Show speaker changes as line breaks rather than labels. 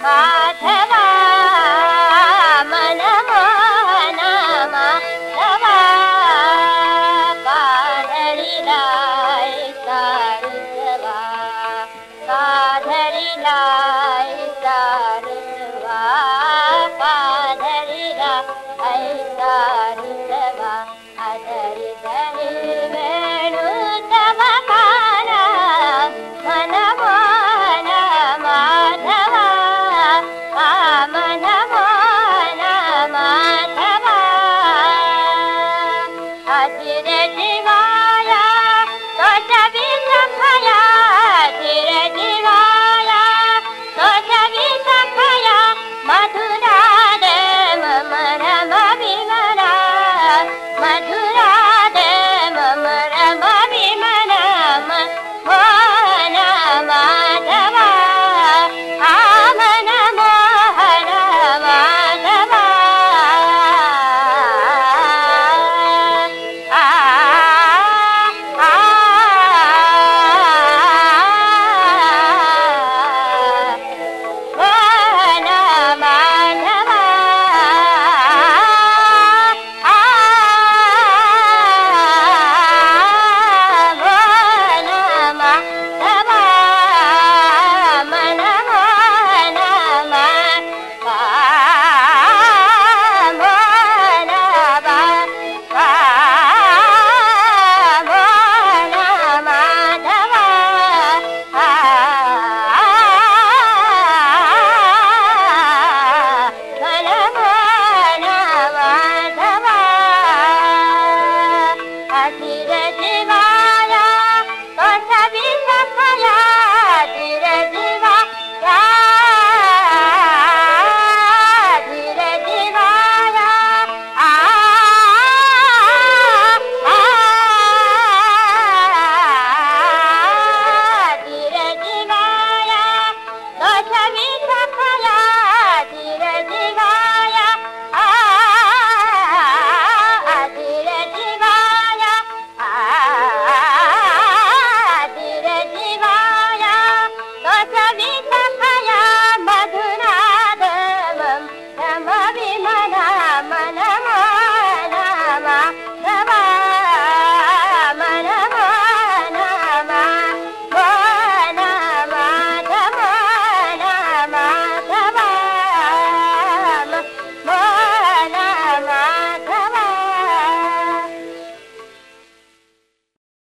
bà thế bà that divine.